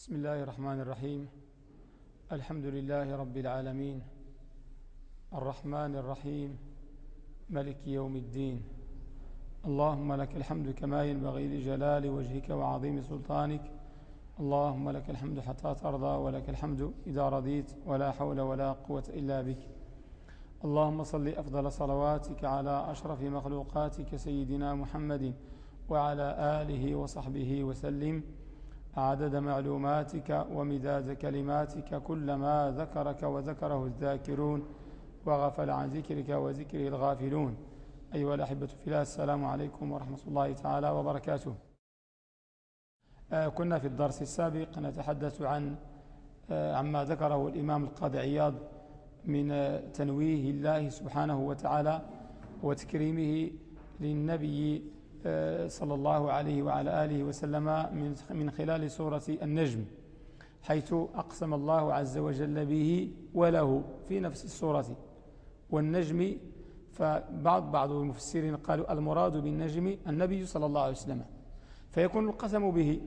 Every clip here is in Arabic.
بسم الله الرحمن الرحيم. الحمد لله رب العالمين. الرحمن الرحيم. ملك يوم الدين. اللهم لك الحمد كما ينبغي لجلال وجهك وعظيم سلطانك. اللهم لك الحمد حتى ترضى ولك الحمد إذا رضيت ولا حول ولا قوة إلا بك. اللهم صل أفضل صلواتك على أشرف مخلوقاتك سيدنا محمد وعلى آله وصحبه وسلم. عدد معلوماتك ومداد كلماتك كلما ذكرك وذكره الذاكرون وغفل عن ذكرك وذكره الغافلون. أيها الأحبة في الله السلام عليكم ورحمة الله تعالى وبركاته. آه، كنا في الدرس السابق نتحدث عن آه، عما ذكره الإمام القاضي عياض من تنويه الله سبحانه وتعالى وتكريمه للنبي صلى الله عليه وعلى آله وسلم من خلال سورة النجم حيث أقسم الله عز وجل به وله في نفس السورة والنجم. فبعض بعض المفسرين قالوا المراد بالنجم النبي صلى الله عليه وسلم فيكون القسم به.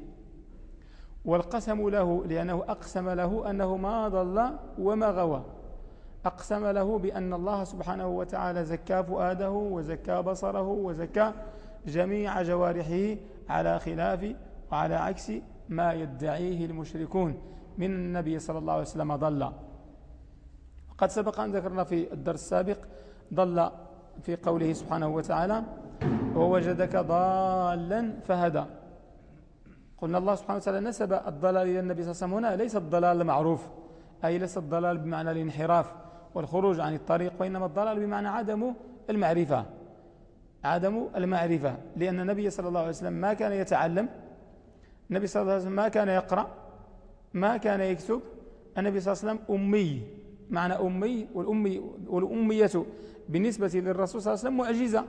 والقسم له لأنه أقسم له أنه ما ضل وما غوى. أقسم له بأن الله سبحانه وتعالى زكى فؤاده وزكى بصره وزكى جميع جوارحه على خلاف وعلى عكس ما يدعيه المشركون. من النبي صلى الله عليه وسلم ضل. قد سبق أن ذكرنا في الدرس السابق ضل في قوله سبحانه وتعالى ووجدك ضالا فهدى. قلنا الله سبحانه وتعالى نسب الضلال إلى النبي صلى الله عليه وسلم. هنا ليس الضلال المعروف أي ليس الضلال بمعنى الانحراف والخروج عن الطريق وإنما الضلال بمعنى عدم المعرفة. عدم المعرفة لأن النبي صلى الله عليه وسلم ما كان يتعلم النبي صلى الله عليه وسلم ما كان يقرأ ما كان يكتب النبي صلى الله عليه وسلم أمي معنى أمي والأمي والأمية بالنسبة للرسول صلى الله عليه وسلم معجزة.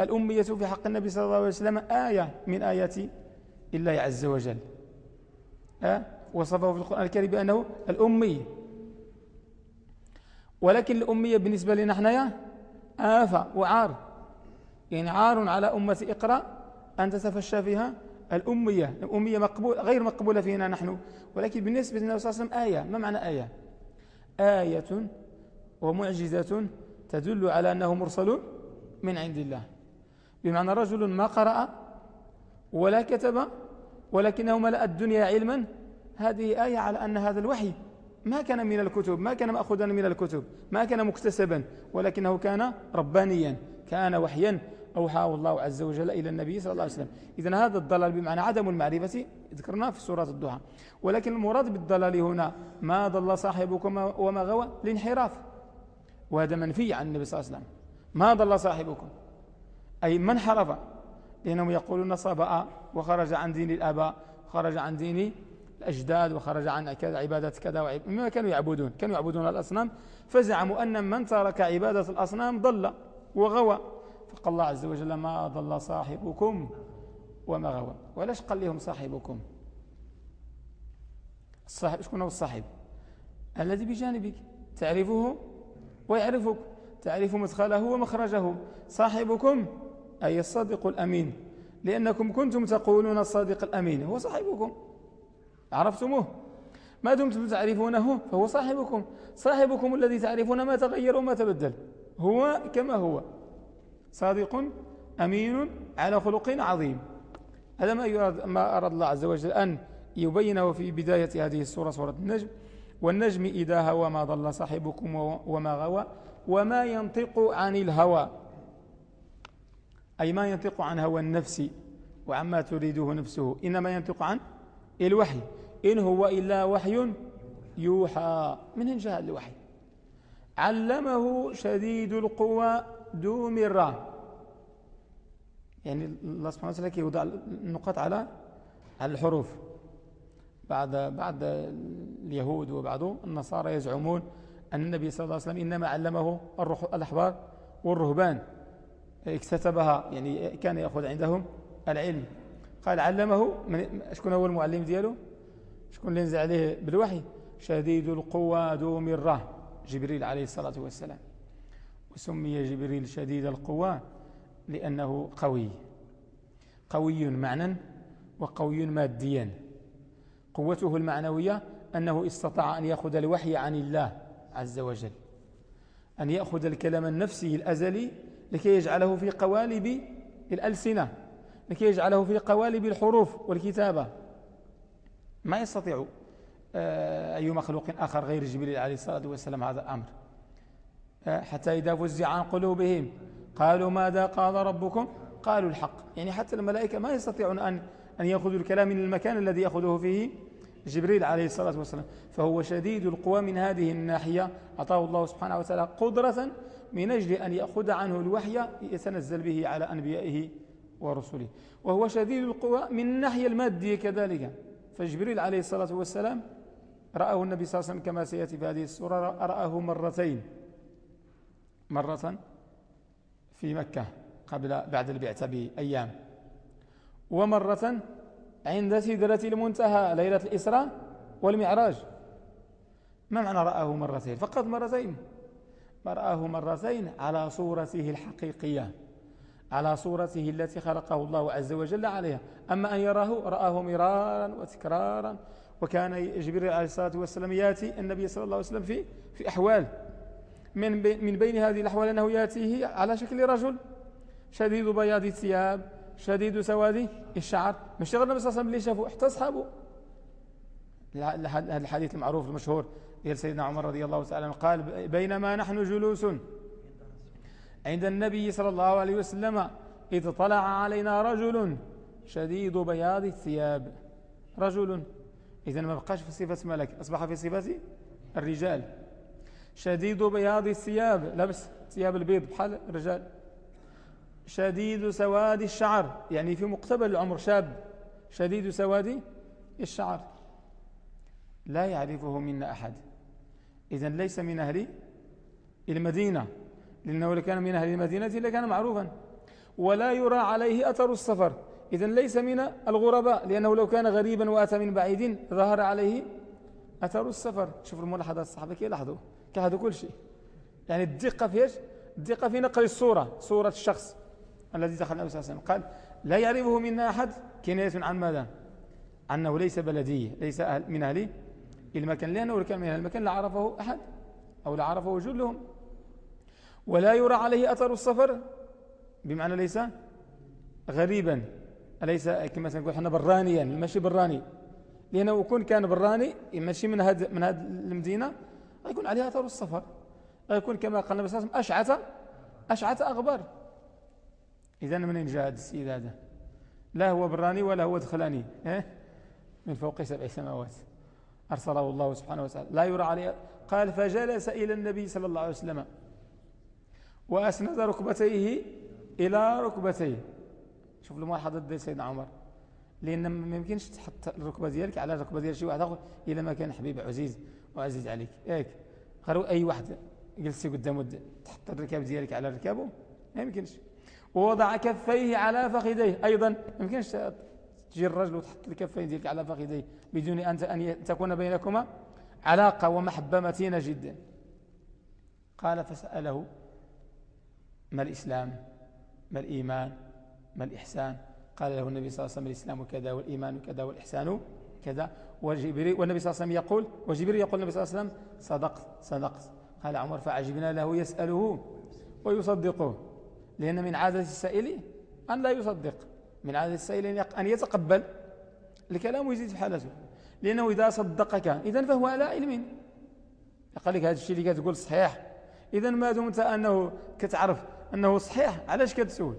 الأمية في حق النبي صلى الله عليه وسلم آية من آيات الله عز وجل. أه؟ وصفه في القرآن الكريم بأنه الأمي. ولكن الأمية بالنسبة لنا إحنا آفة وعار. يعني عار على أمة إقرأ أن تتفشى فيها الأمية. الأمية مقبول غير مقبولة فينا نحن. ولكن بالنسبة للنبي صلى الله عليه وسلم آية. ما معنى آية؟ آية ومعجزة تدل على أنه مرسل من عند الله. بمعنى رجل ما قرأ ولا كتب ولكنه ملأ الدنيا علما هذه آية على أن هذا الوحي ما كان من الكتب ما كان مأخوذا من الكتب ما كان مكتسبا ولكنه كان ربانيا. كان وحيا أوحاه الله عز وجل إلى النبي صلى الله عليه وسلم. إذن هذا الضلال بمعنى عدم المعرفة ذكرناه في سورة الضحى. ولكن المراد بالضلال هنا ما ضل صاحبكم وما غوى الانحراف. وهذا منفي عن النبي صلى الله عليه وسلم. ما ضل صاحبكم؟ أي من حرف لأنهم يقولون صبأ وخرج عن دين الآباء خرج عن دين الأجداد وخرج عن كذا عبادة كذا مما كانوا يعبدون. كانوا يعبدون الأصنام. فزعموا أن من ترك عبادة الأصنام ضل. وغوى. فقال الله عز وجل ما ضل صاحبكم وما غوى. ولاش قال لهم صاحبكم؟ الصاحب شكون هو الصاحب؟ الذي بجانبك. تعرفه ويعرفك. تعرف مدخله ومخرجه. صاحبكم أي الصادق الأمين. لأنكم كنتم تقولون الصادق الأمين. هو صاحبكم. عرفتموه؟ ما دمتم تعرفونه فهو صاحبكم. صاحبكم الذي تعرفون ما تغير وما تبدل. هو كما هو. صادق أمين على خلق عظيم. هذا ما, ما أراد الله عز وجل أن يبينه في بداية هذه السورة سورة النجم. والنجم إذا هوى ما ضل صاحبكم وما غوى. وما ينطق عن الهوى. أي ما ينطق عن هوى النفس. وعما تريده نفسه. إنما ينطق عن الوحي. إن هو إلا وحي يوحى. من جاء الوحي؟ علمه شديد القوى ذو مرة. يعني الله سبحانه وتعالى يوضع النقاط على على الحروف. بعد بعد اليهود وبعض النصارى يزعمون أن النبي صلى الله عليه وسلم إنما علمه الأحبار والرهبان. اكتسبها يعني كان يأخذ عندهم العلم. قال علمه من شكون هو المعلم دياله شكون اللي نزل عليه بالوحي؟ شديد القوى ذو مرة. جبريل عليه الصلاة والسلام. وسمي جبريل شديد القوى لأنه قوي. قوي معنى وقوي ماديا. قوته المعنوية أنه استطاع أن يأخذ الوحي عن الله عز وجل. أن يأخذ الكلام النفسي الأزلي لكي يجعله في قوالب الألسنة لكي يجعله في قوالب الحروف والكتابة. ما يستطيع آه، أي مخلوق آخر غير جبريل عليه الصلاة والسلام هذا الأمر. آه، حتى إذا فزع عن قلوبهم قالوا ماذا قال ربكم؟ قالوا الحق. يعني حتى الملائكة ما يستطيعون أن أن يأخذوا الكلام من المكان الذي يأخذه فيه جبريل عليه الصلاة والسلام. فهو شديد القوى من هذه الناحية. أعطاه الله سبحانه وتعالى قدرة من أجل أن يأخذ عنه الوحي يتنزل به على أنبيائه ورسله. وهو شديد القوى من الناحية المادية كذلك. فجبريل عليه الصلاة والسلام رآه النبي صلى الله عليه وسلم كما سيأتي في هذه السورة رآه مرتين. مرة في مكة قبل بعد البعثة بأيام. ومرة عند سدرة المنتهى ليلة الإسراء والمعراج. ما معنى رآه مرتين؟ فقط مرتين. رآه مرتين على صورته الحقيقية. على صورته التي خلقه الله عز وجل عليها. أما أن يراه رآه مرارا وتكرارا. وكان جبريل عليه الصلاة والسلام يأتي النبي صلى الله عليه وسلم في في أحوال. من من بين هذه الأحوال أنه يأتيه على شكل رجل. شديد بياض الثياب شديد سواد الشعر. مش غير النبي صلى الله عليه وسلم اللي شافه حتى أصحابه. هذا الحديث المعروف المشهور قال سيدنا عمر رضي الله تعالى قال بينما نحن جلوس عند النبي صلى الله عليه وسلم إذ طلع علينا رجل شديد بياض الثياب. رجل. إذا ما بقاش في صفة ملك أصبح في صفة الرجال. شديد بياض الثياب. لبس ثياب البيض بحال الرجال. شديد سواد الشعر. يعني في مقتبل العمر شاب. شديد سواد الشعر. لا يعرفه منا أحد. إذا ليس من أهل المدينة. لأنه لكان من أهل المدينة لكان معروفا. ولا يرى عليه أثر السفر. إذا ليس من الغرباء لأنه لو كان غريبا وأتى من بعيد ظهر عليه أثر السفر. شوف الملاحظات الصحابة كي لاحظوا كهذا كل شيء. يعني الدقة في إيش؟ الدقة في نقل الصورة صورة الشخص الذي دخل النبي صلى الله عليه وسلم. قال لا يعرفه منا أحد. كناية عن ماذا؟ أنه ليس بلدي ليس من أهل المكان. لأنه كان من أهل المكان لعرفه أحد أو لعرفه جلهم. ولا يرى عليه أثر السفر؟ بمعنى ليس غريبا. أليس كما نقول إحنا برانيا؟ ماشي براني. لأنه يكون كان براني ماشي من هذه من هذه المدينة يكون عليها أثر السفر. يكون كما قال النبي صلى الله عليه وسلم أشعث أشعث أغبر إذا منين جاء هذا السيد هذا؟ لا هو براني ولا هو دخلاني. إيه؟ من فوق سبع سماوات. أرسله الله سبحانه وتعالى. لا يرى عليه قال فجلس إلى النبي صلى الله عليه وسلم. وأسند ركبتيه إلى ركبتيه. شوف الملاحظة ديال سيدنا عمر. لأن ما يمكنش تحط الركبة ديالك على الركبة ديال شي واحد آخر إلا ما كان حبيب عزيز وعزيز عليك. ياك غير أي واحد جلسي قدامه تحط الركاب ديالك على ركابه ما يمكنش. ووضع كفيه على فخذيه. أيضا ما يمكنش تجي الرجل وتحط الكفين ديالك على فخذيه بدون أن تكون بينكما علاقة ومحبة متينة جدا. قال فسأله ما الإسلام؟ ما الإيمان؟ ما الإحسان؟ قال له النبي صلى الله عليه وسلم الإسلام كذا والإيمان كذا والإحسان كذا. وجبريل والنبي صلى الله عليه وسلم يقول وجبريل يقول النبي صلى الله عليه وسلم صدقت صدقت. قال عمر فعجبنا له يسأله ويصدقه لأن من عادة السائل أن لا يصدق من عادة السائل أن يتقبل الكلام ويزيد في حالته لأنه إذا صدقك إذا فهو على علم. قال لك هذا الشيء اللي كتقول صحيح. إذا ما دمت أنه كتعرف أنه صحيح. علاش كتسول؟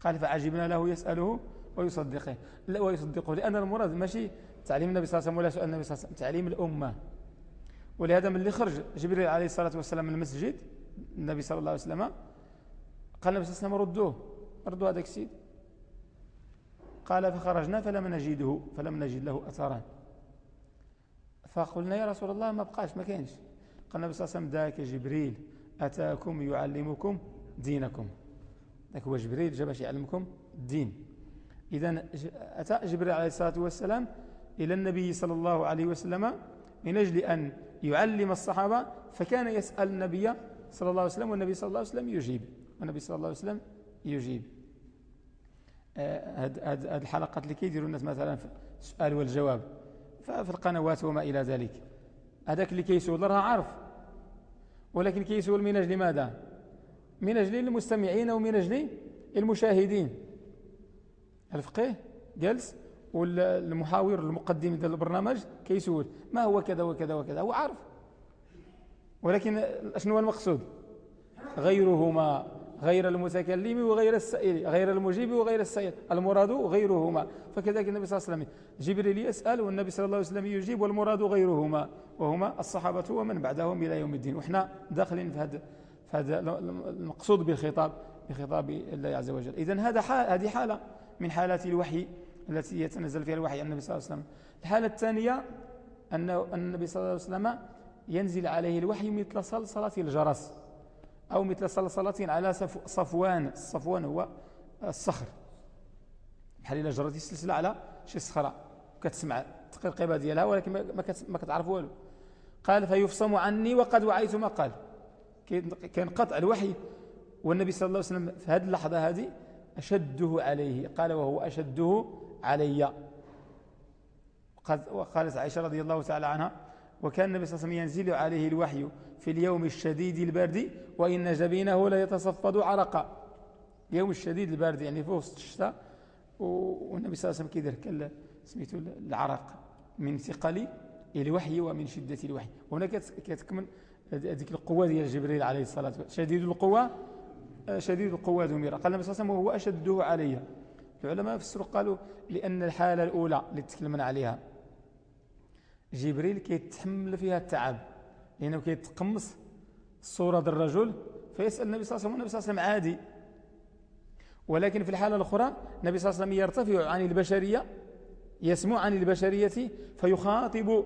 قال فعجبنا له يسأله ويصدقه. لا ويصدقه لأن المراد ماشي تعليم النبي صلى الله عليه وسلم ولا سؤال النبي صلى الله عليه وسلم تعليم الأمة. ولهذا من اللي خرج جبريل عليه الصلاة والسلام من المسجد النبي صلى الله عليه وسلم قال النبي صلى الله عليه وسلم ردوه. ردوا هذاك السيد. قال فخرجنا فلم نجده فلم نجد له أثرا. فقلنا يا رسول الله ما بقاش ما كانش قال النبي صلى الله عليه وسلم ذاك جبريل. أتاكم يعلمكم دينكم. ذاك هو جبريل؟ جاء باش يعلمكم الدين إذا أتى جبريل عليه الصلاة والسلام إلى النبي صلى الله عليه وسلم من أجل أن يعلم الصحابة فكان يسأل النبي صلى الله عليه وسلم والنبي صلى الله عليه وسلم يجيب. والنبي صلى الله عليه وسلم يجيب. هذه الحلقات اللي كيديروا الناس مثلا في السؤال والجواب ففي القنوات وما إلى ذلك. هذاك اللي كيسول راه عارف. ولكن كيسول من أجل ماذا؟ من أجل المستمعين ومن أجل المشاهدين. الفقيه جلس والمحاور المقدم ديال البرنامج كيسول ما هو كذا وكذا وكذا هو عارف. ولكن شنو هو المقصود؟ غيرهما. غير المتكلم وغير السائل غير المجيب وغير السائل المراد غيرهما. فكذلك النبي صلى الله عليه وسلم جبريل يسأل والنبي صلى الله عليه وسلم يجيب والمراد غيرهما وهما الصحابة ومن بعدهم إلى يوم الدين. وإحنا داخلين في هذا فهذا المقصود بالخطاب بخطاب الله عز وجل. إذن هذا حال هذه حالة من حالات الوحي التي يتنزل فيها الوحي عن النبي صلى الله عليه وسلم. الحالة الثانية أن النبي صلى الله عليه وسلم ينزل عليه الوحي مثل صلصلة الجرس. أو مثل صلصلة على صفوان الصفوان هو الصخر. بحال إلا جرت السلسلة على شي صخرة كتسمع التقرقيبة ديالها ولكن ما كتعرف والو. قال فيفصم عني وقد وعيت ما قال. كان قطع الوحي والنبي صلى الله عليه وسلم في هذه اللحظة هذه أشده عليه. قال وهو أشده علي. وقالت عائشة رضي الله تعالى عنها وكان النبي صلى الله عليه وسلم ينزل عليه الوحي في اليوم الشديد البرد وإن جبينه لا يتصفد عرقا. يوم الشديد البرد يعني في وسط الشتاء. والنبي صلى الله عليه وسلم كيدير سميته العرق من ثقل الوحي ومن شدة الوحي. وهنا كتكمل هذيك القوة ديال جبريل عليه الصلاة والسلام. شديد القوة شديد القوة ذميرة قال النبي صلى الله عليه وسلم وهو أشده علي. العلماء فسروا قالوا لأن الحالة الأولى اللي تكلمنا عليها جبريل كيتحمل فيها التعب. لأنه كيتقمص صورة الرجل فيسأل النبي صلى الله عليه وسلم والنبي صلى الله عليه وسلم عادي. ولكن في الحالة الأخرى النبي صلى الله عليه وسلم يرتفع عن البشرية يسمع عن البشرية فيخاطب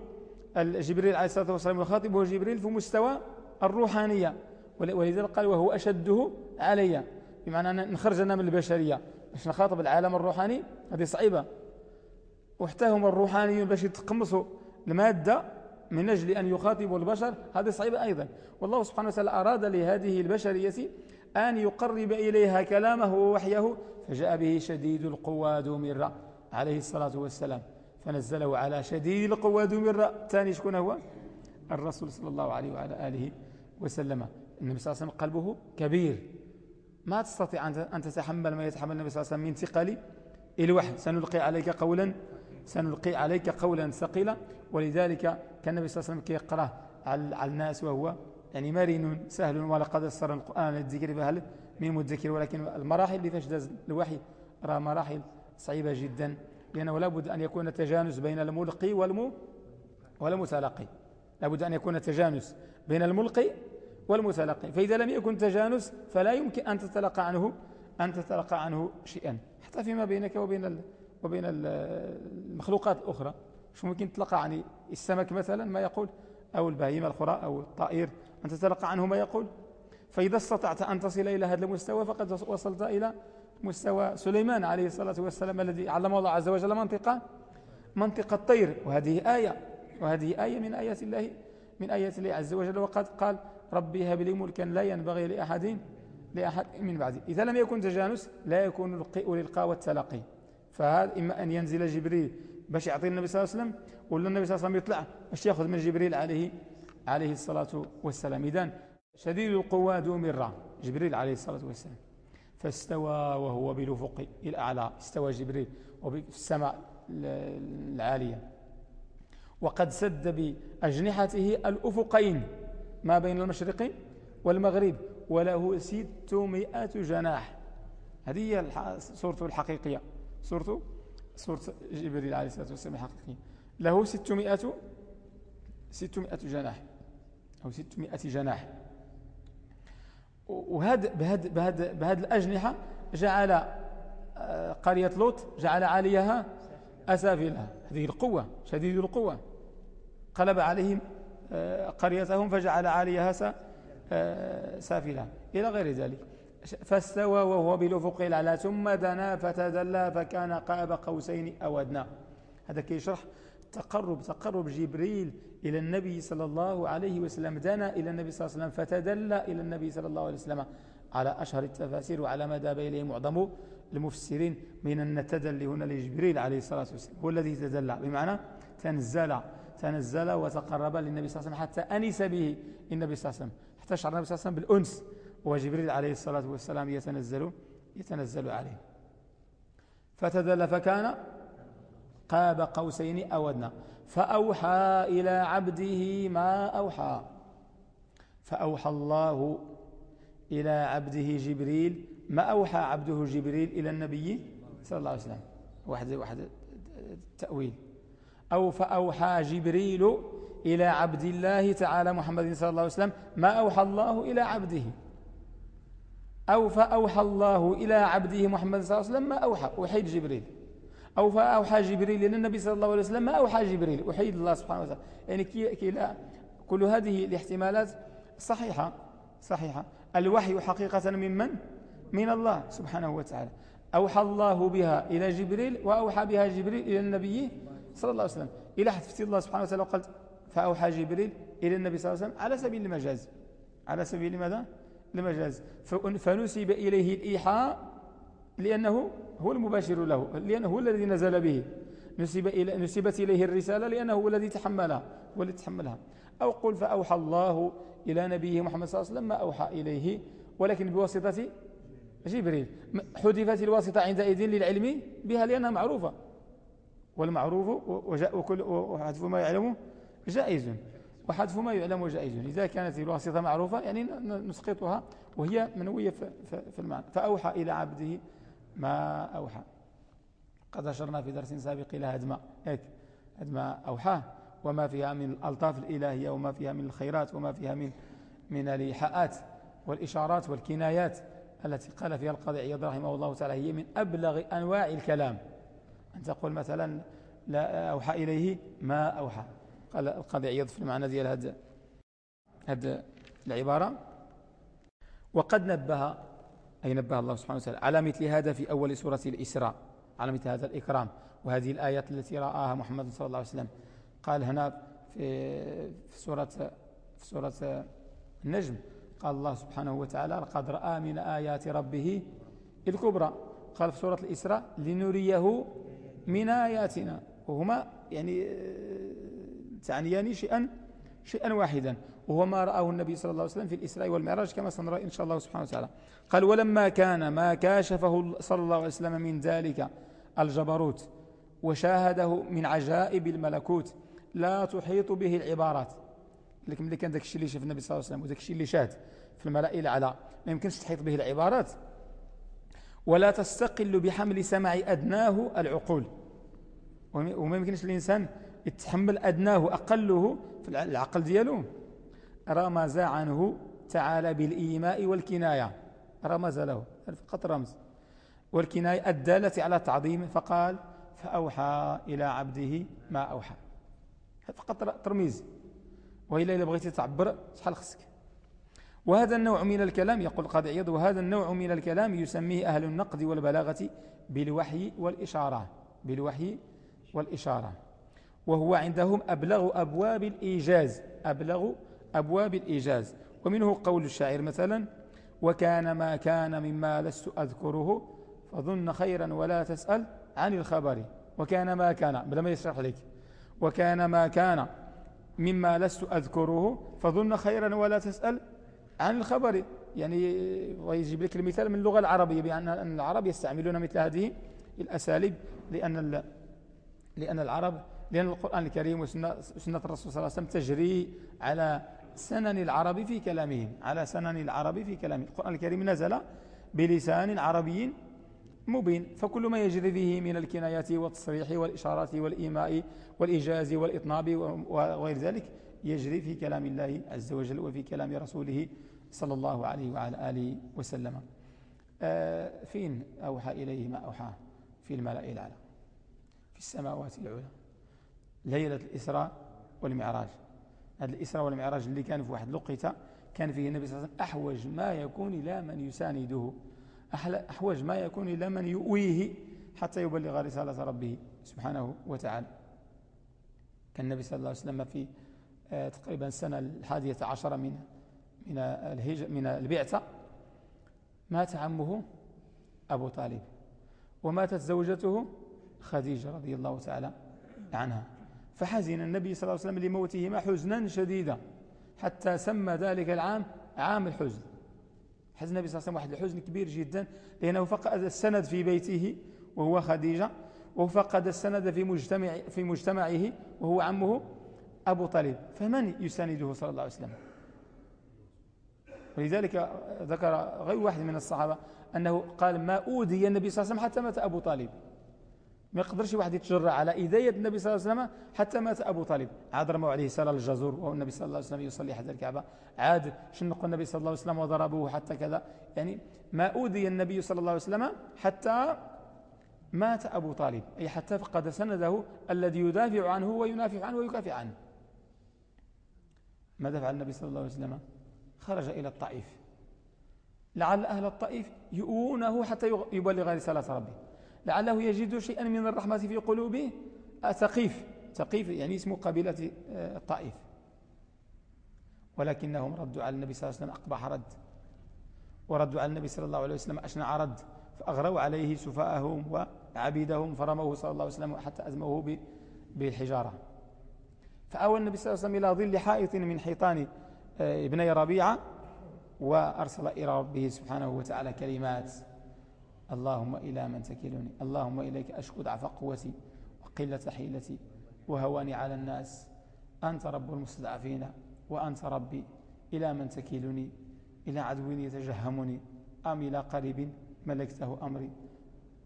جبريل عليه الصلاة والسلام يخاطبه جبريل في مستوى الروحانية. ولذلك قال وهو أشده علي بمعنى أن نخرج أنا من البشرية. باش نخاطب العالم الروحاني هذه صعيبة. وحتى هم الروحانيون باش يتقمصوا المادة من أجل أن يخاطبوا البشر هذه صعيبة أيضا. والله سبحانه وتعالى أراد لهذه البشرية أن يقرب إليها كلامه ووحيه فجاء به شديد القوى ذو مرة عليه الصلاة والسلام. فنزله على شديد القوى ذو مرة. الثاني شكون هو؟ الرسول صلى الله عليه وعلى آله وسلم. النبي صلى الله عليه وسلم قلبه كبير. ما تستطيع أن تتحمل ما يتحمل النبي صلى الله عليه وسلم من ثقل الوحي سنلقي عليك قولا سنلقي عليك قولا ثقيلا. ولذلك كان النبي صلى الله عليه وسلم كيقرأ على الناس وهو يعني مرن سهل ولقد يسر القرآن للذكر بهل من مدكر ولكن المراحل اللي فاش داز الوحي راه مراحل صعيبة جدا لأنه لابد أن يكون تجانس بين الملقي والم والمتلقي. لابد أن يكون تجانس بين الملقي والمتلقي. فإذا لم يكن تجانس فلا يمكن أن تتلقى عنه أن تتلقى عنه شيئا حتى فيما بينك وبين وبين المخلوقات الأخرى. شو ممكن تلقى عن السمك مثلا ما يقول أو البهيمة الأخرى أو الطائر أن تتلقى عنه ما يقول. فإذا استطعت أن تصل إلى هذا المستوى فقد وصلت إلى مستوى سليمان عليه الصلاة والسلام الذي علمه الله عز وجل منطقة منطقة الطير. وهذه آية وهذه آية من آيات الله من آيات الله عز وجل. وقد قال ربي هب لي ملكا لا ينبغي لأحد لأحد من بعدي. إذا لم يكن تجانس لا يكون الإلقاء والتلقي. فهذا إما أن ينزل جبريل باش يعطي النبي صلى الله عليه وسلم ولا النبي صلى الله عليه وسلم يطلع باش ياخذ من جبريل عليه عليه الصلاة والسلام. إذن شديد القوى ذو مرة جبريل عليه الصلاة والسلام. فاستوى وهو بالأفق الأعلى استوى جبريل وفي السماء العالية. وقد سد بأجنحته الأفقين ما بين المشرق والمغرب وله ستمائة جناح. هذه هي صورته الحقيقية. صورته صورة جبريل عليه الصلاة والسلام الحقيقية له ستمائة ستمائة جناح. أو ستمائة جناح. وهذا بهذا بهذا بهذه الأجنحة جعل آه، قرية لوط جعل عليها أسافلها. هذه القوة شديد القوة. قلب عليهم آه، قريتهم فجعل عليها آه، سافلها. إلى غير ذلك. فاستوى وهو بالأفق الأعلى ثم دنا فتدلى فكان قاب قوسين أو أدنى. هذا كيشرح تقرب تقرب جبريل إلى النبي صلى الله عليه وسلم. دنا إلى النبي صلى الله عليه وسلم فتدلى إلى النبي صلى الله عليه وسلم. على أشهر التفاسير وعلى ما ذهب إليه معظم المفسرين من أن التدلي هنا لجبريل عليه الصلاة والسلام. هو الذي تدلى بمعنى تنزل تنزل وتقرب للنبي صلى الله عليه وسلم حتى أنس به النبي صلى الله عليه وسلم. حتى شعر النبي صلى الله عليه وسلم بالأنس. وجبريل عليه الصلاة والسلام يتنزل يتنزل عليه. فتدل فكان قاب قوسين أو أدنى فأوحى إلى عبده ما أوحى. فأوحى الله إلى عبده جبريل. ما أوحى عبده جبريل إلى النبي صلى الله عليه وسلم؟ واحد واحد تأويل. أو فأوحى جبريل إلى عبد الله تعالى محمد صلى الله عليه وسلم. ما أوحى الله إلى عبده. أو فأوحى الله إلى عبده محمد صلى الله عليه وسلم ما أوحى أحيد جبريل. أو فأوحى جبريل إلى النبي صلى الله عليه وسلم ما أوحى جبريل أحيد الله سبحانه وتعالى. يعني كي لا كل هذه الاحتمالات صحيحة صحيحة. الوحي حقيقة ممن من؟ الله سبحانه وتعالى. أوحى الله بها إلى جبريل وأوحى بها جبريل إلى النبي صلى الله عليه وسلم. إلى حفظت الله سبحانه وتعالى وقلت فأوحى جبريل إلى النبي صلى الله عليه وسلم على سبيل المجاز. على سبيل ماذا؟ المجاز فنسب إليه الإيحاء لأنه هو المباشر له لأنه هو الذي نزل به. نسب إلى نسبت إليه الرسالة لأنه هو الذي تحملها هو الذي تحملها. أو قل فأوحى الله إلى نبيه محمد صلى الله عليه وسلم ما أوحى إليه ولكن بواسطة جبريل. حذفت الواسطة عندئذ للعلم بها لأنها معروفة. والمعروف وكل وحذف ما يعلم جائز. وحذف ما يعلم جائز. إذا كانت الواسطة معروفة يعني نسقطها وهي منوية في المعنى. فأوحى إلى عبده ما أوحى. قد أشرنا في درس سابق إلى هدم هيك. هدم أوحاه. وما فيها من الألطاف الإلهية وما فيها من الخيرات وما فيها من من الإيحاءات والإشارات والكنايات التي قال فيها القاضي عياض رحمه الله تعالى. هي من أبلغ أنواع الكلام. أن تقول مثلا لا أوحى إليه ما أوحى. قال القاضي عياض في المعنى ديال هذا هذا العبارة. وقد نبه أي نبه الله سبحانه وتعالى على مثل هذا في أول سورة الإسراء. على مثل هذا الإكرام. وهذه الآيات التي رآها محمد صلى الله عليه وسلم. قال هنا في سورة في سورة النجم. قال الله سبحانه وتعالى لقد رأى من آيات ربه الكبرى. قال في سورة الإسراء لنريه من آياتنا. وهما يعني تعنيان شيئا شيئا واحدا وهو ما رآه النبي صلى الله عليه وسلم في الإسراء والمعراج كما سنرى إن شاء الله سبحانه وتعالى. قال ولما كان ما كاشفه صلى الله عليه وسلم من ذلك الجبروت وشاهده من عجائب الملكوت لا تحيط به العبارات. لكن ملي كان داك الشيء اللي شاف النبي صلى الله عليه وسلم وداك الشيء اللي شاهد في الملأ الأعلى ما يمكنش تحيط به العبارات. ولا تستقل بحمل سمع أدناه العقول. وما يمكنش الإنسان يتحمل أدناه أقله في العقل دياله رمز عنه تعالى بالإيماء والكناية. رمز له. فقط رمز. والكناية الدالة على التعظيم فقال فأوحى إلى عبده ما أوحى. فقط ترميز. وإلا إذا بغيت تعبر شحال خصك؟ وهذا النوع من الكلام يقول قاضي عياض وهذا النوع من الكلام يسميه أهل النقد والبلاغة بالوحي والإشارة. بالوحي والإشارة. وهو عندهم أبلغ أبواب الإيجاز أبلغ أبواب الإيجاز. ومنه قول الشاعر مثلا وكان ما كان مما لست أذكره فظن خيرا ولا تسأل عن الخبر. وكان ما كان بلا ما يشرح لك. وكان ما كان مما لست أذكره فظن خيرا ولا تسأل عن الخبر. يعني ويجيب لك المثال من اللغة العربية بأن العرب يستعملون مثل هذه الأساليب لأن لأن العرب لأن القرآن الكريم وسنة الرسول صلى الله عليه وسلم تجري على سنن العرب في كلامهم على سنن العرب في كلامهم. القرآن الكريم نزل بلسان عربي مبين فكل ما يجري به من الكنايات والتصريح والإشارات والإيماء والإيجاز والإطناب وغير ذلك يجري في كلام الله عز وجل وفي كلام رسوله صلى الله عليه وعلى آله وسلم. آه فين أوحى إليه ما أوحى في الملأ الأعلى في السماوات العلى. ليلة الإسراء والمعراج. هذا الإسراء والمعراج اللي كان في واحد لقطة كان فيه النبي صلى الله عليه وسلم أحوج ما يكون إلى من يسانده. أحوج ما يكون إلى من يؤويه حتى يبلغ رسالة ربه سبحانه وتعالى. كان النبي صلى الله عليه وسلم في آه، تقريبا السنة الحادية عشر من من الهج من البعثة. مات عمه أبو طالب وماتت زوجته خديجة رضي الله تعالى عنها. فحزن النبي صلى الله عليه وسلم لموتهما حزنا شديدا حتى سمى ذلك العام عام الحزن. حزن النبي صلى الله عليه وسلم واحد الحزن كبير جدا لأنه فقد السند في بيته وهو خديجة وفقد السند في مجتمع في مجتمعه وهو عمه أبو طالب. فمن يسانده صلى الله عليه وسلم؟ ولذلك ذكر غير واحد من الصحابة أنه قال ما أودي النبي صلى الله عليه وسلم حتى مات أبو طالب. ما يقدرش واحد يتجرع على إيدية النبي صلى الله عليه وسلم حتى مات أبو طالب. عاد رموا عليه سال الجزور وهو النبي صلى الله عليه وسلم يصلي حتى الكعبة. عاد شنقوا النبي صلى الله عليه وسلم وضربوه حتى كذا. يعني ما أوذي النبي صلى الله عليه وسلم حتى مات أبو طالب. أي حتى فقد سنده الذي يدافع عنه وينافع عنه ويكافئ عنه. ماذا فعل النبي صلى الله عليه وسلم؟ خرج إلى الطائف. لعل أهل الطائف يؤونه حتى يبلغ رسالة ربه. لعله يجد شيئا من الرحمة في قلوبه. ثقيف. ثقيف يعني اسم قبيلة آه، الطائف. ولكنهم ردوا على النبي صلى الله عليه وسلم أقبح رد. وردوا على النبي صلى الله عليه وسلم أشنع رد. فأغروا عليه سفاءهم وعبيدهم فرموه صلى الله عليه وسلم حتى أزموه بالحجارة. فأوى النبي صلى الله عليه وسلم إلى ظل حائط من حيطان آه، ابني ربيعة وأرسل إلى ربه سبحانه وتعالى كلمات. اللهم إلى من تكلني اللهم إليك أشكو ضعف قوتي وقلة حيلتي وهواني على الناس. أنت رب المستضعفين وأنت ربي. إلى من تكلني إلى عدو يتجهمني. أم إلى قريب ملكته أمري.